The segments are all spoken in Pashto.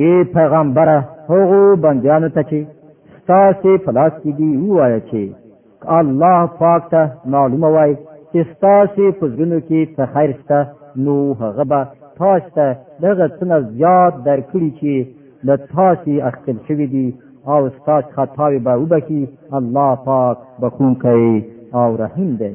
ای پیغمبره هغو بندیانو ته چې ستاسې په لاس کې دي ووایه چې الله پاک ته معلومه وای چې ستاسې په زړونو کې څه خیر شته نو هغه به تاسو ته دغه څه زیات درکړي چې له تاسو اخیستل شوي دي او ستاسو خطاوې به وبخي الله پاک بخښونکی او رحیم دی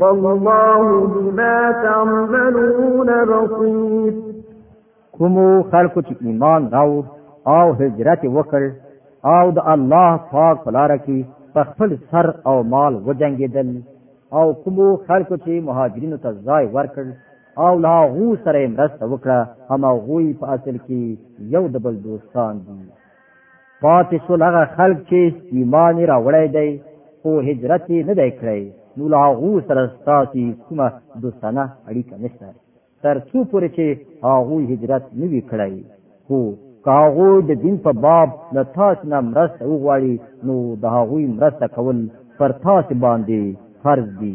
والله بما تعملون بصير کوم خلق چې ایمان راو او هجرت وکړ او د الله پاک په لار کې په خپل سر او مال وجنګیدل او کوم خلکو چې مهاجرینو ته ځای ورکړ او لا غو سره مرسته وکړه هم غوی په اصل کې یو د بل دوستان دي پاتې سول هغه خلک چې ایمان یې راوړی دی خو هجرت یې نه دی کړی نو له هغو سره ستاسې کومه دوستانه اړیکه نشته تر څو پورې چې هغوی هجرت نه وي کړی خو که هغوی د دین په باب له تاسې نه مرسته وغواړي نو د هغوی مرسته کول پر تاسې باندې فرض دي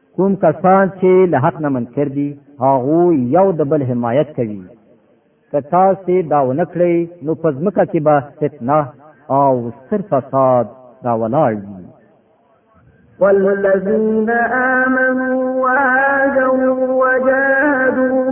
کوم کسان چې له حق نه منکر دي هغه یو د بل حمایت کوي که تاسو دا ونکړئ نو په ځمکه کې به فتنه او ستر فساد دا ولاړ وي والذین آمنوا وهاجروا وجاهدوا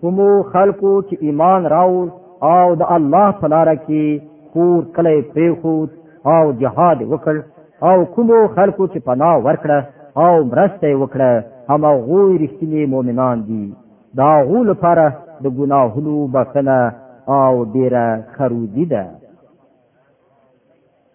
کوم خلکو چې ایمان راو او د الله په لار کې کور کله پریخود او جهاد وکړ او کوم خلکو چې پناه ورکړه او مرسته وکړه هم غوی رښتینی مؤمنان دي دا غو لپاره د ګناهونو بخنه او ډیره خرودی ده